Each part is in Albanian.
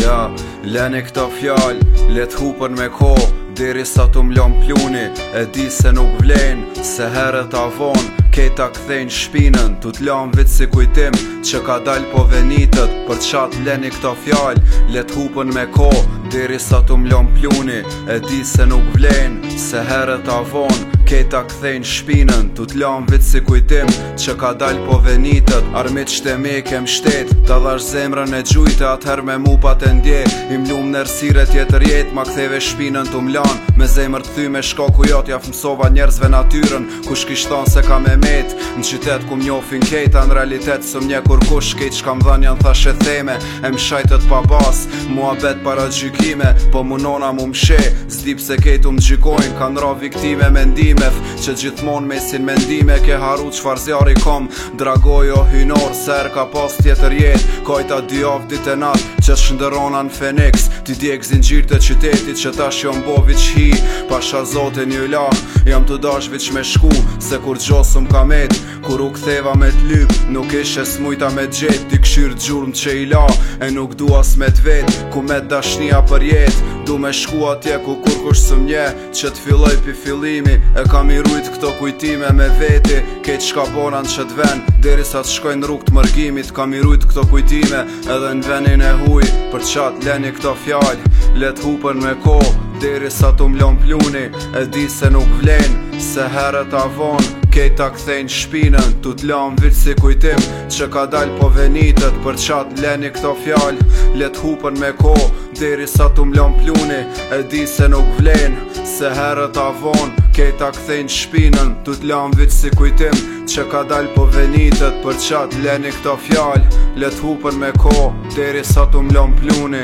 Ja, lene këta fjall, let hupën me ko Diri sa t'u mlon pluni, e di se nuk vlen Se herët avon, Kejta kthejn shpinën Tu t'lam vit si kujtim, që ka dal po venitët Për qatë leni këta fjall, let hupën me ko Diri sa t'u mlon pluni, e di se nuk vlen Se herët avon, Keta kthejnë shpinën, tu t'lam vitë si kujtim Që ka dalë po venitët, armit shtemi kem shtet Ta dhash zemrën e gjujtë, atëher me mu pa të ndje Im lumë nërësire tjetër jetë, ma ktheve shpinën tu m'lan Me zemrë të thy me shko ku jatë, jaf fëmsova njerëzve natyren Kush kishton se ka me met, në qytet ku m'njofin keta Në realitet së m'nje kur kush kejt, shka m'dhan janë thashe theme E m'shajtët pa bas, mua bet para gjykime Po munona mu m'she, zdip se kejtë u kanë ra viktime me rimef Që gjithmon mesin mendime ke haru qfar zjarri kom Dragojo hynor ser ka pas tjetër jet Kojta dy of dit e nat Qes shëndërona në Fenix Ti djek zinë gjirë të qytetit Që tash jo bo vich hi Pasha zote një la Jam të dash vich me shku Se kur gjosëm ka met Kur u ktheva me t'lyp Nuk ishe smujta me gjet Ti këshirë gjurëm që i la E nuk dua s'me me t'vet Ku me t'dashnia për jet Du me shku atje ku kur kush së mje Që t'filloj pi filimi E kam i rujt këto kujtime me veti Ke që bonan që t'ven Deri sa t'shkojnë rrug t'mërgimit Kam i rujt këto kujtime Edhe n'venin e hu Për qatë leni këta fjallë Let hupën me ko Diri sa të mlon pluni E di se nuk vlenë Se herët avonë Kejta kthejnë shpinën Tu t'lam vitë si kujtim Që ka dal po venitët Për qatë leni këta fjallë Let hupën me ko Diri sa të mlon pluni E di se nuk vlenë Se herët avonë Kejta kthejnë shpinën Tu t'lam vitë si kujtim Që ka dal po venitet për qatë Leni këto fjalë, letë hu me ko Deri sa të mlon pluni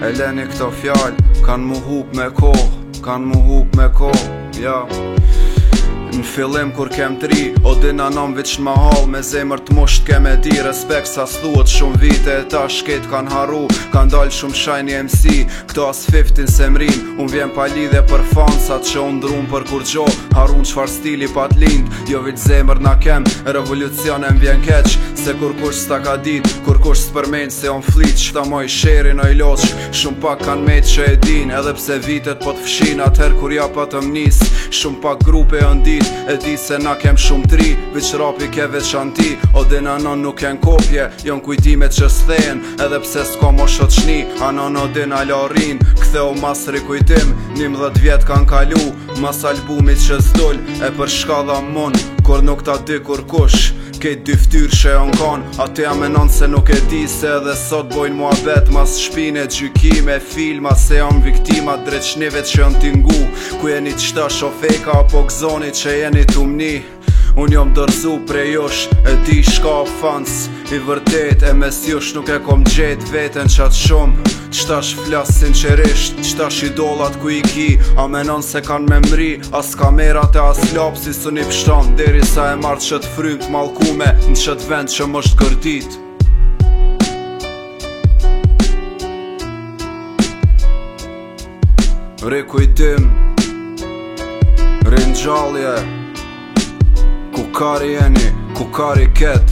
E leni këto fjalë, Kan mu hup me ko Kan mu hup me ko Ja Në fillim kur kem tri O dina nëm veç në mahal Me zemër të musht kem e di Respekt sa s'thuat shumë vite E ta shket kan haru Kan dal shumë shajni MC Këto as 15 se mrin Unë vjen pa lidhe për fansat Që unë drun për kur gjo Harun qfar stili pat lind Jo vit zemër na kem Revolucion e mbjen keq Se kur kush s'ta ka dit Kur kush s'përmen se on flit Ta moj sheri oj loq Shumë pak kan me që e din Edhe pse vitet po të fshin Atëher kur ja pa të mnis Shumë pak grupe e ndit E di se na kem shumë tri Vic rapi ke veçan ti O din anon nuk jen kopje Jon kujtime që s'thejn Edhe pse s'ko mo shoqni Anon o alorin Kthe o mas rikujtim Nim dhët vjet kan kalu Mas albumit që s'doll E për shka mon Kur nuk ta di kur kush Kejt dy ftyrë që e onkon Ate jam e nonë se nuk e di se edhe sot bojnë mua bet Mas shpine, gjykime, filma Se jam viktima drecnive që jam tingu Ku jeni qëta shofeka apo gzoni që jeni tumni Unë jom dërzu pre josh E di shka fans I vërtet e mes josh nuk e kom gjet Veten qatë shumë Qta sh flasë sincerisht Qta sh ku i ki A menon se kan me mri As kamerat e as lop Si su një pështon Deri sa e martë që të frymt Malkume në qëtë vend që më është gërdit Rekujtim Rinjalje Ku kari jeni, ku kari ket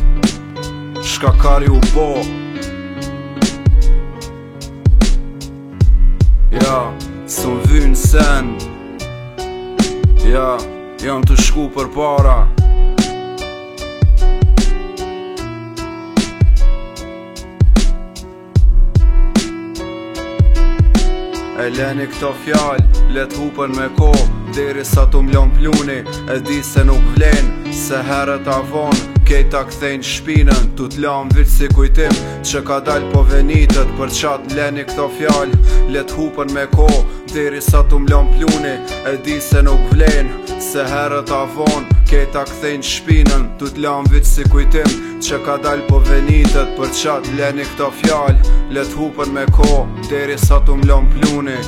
Shka kari u bo po? Ja, sëm vynë sen Ja, jam të shku për para E leni këto fjallë, let hupën me ko Diri sa t'u mlon pluni, e di se nuk vlenë Se herët avonë, kejta këthejnë shpinën Tu t'lam vitë si kujtim, që ka dalë po venitët Për qatë leni këto fjallë, let hupën me ko Diri sa t'u mlon pluni, e di se nuk vlenë Se herët avonë, Keta kthejnë shpinën, tu t'lam vitë si kujtim Që ka dalë po venitët për qatë Leni këto fjalë let hupën me ko Deri sa t'u mlon pluni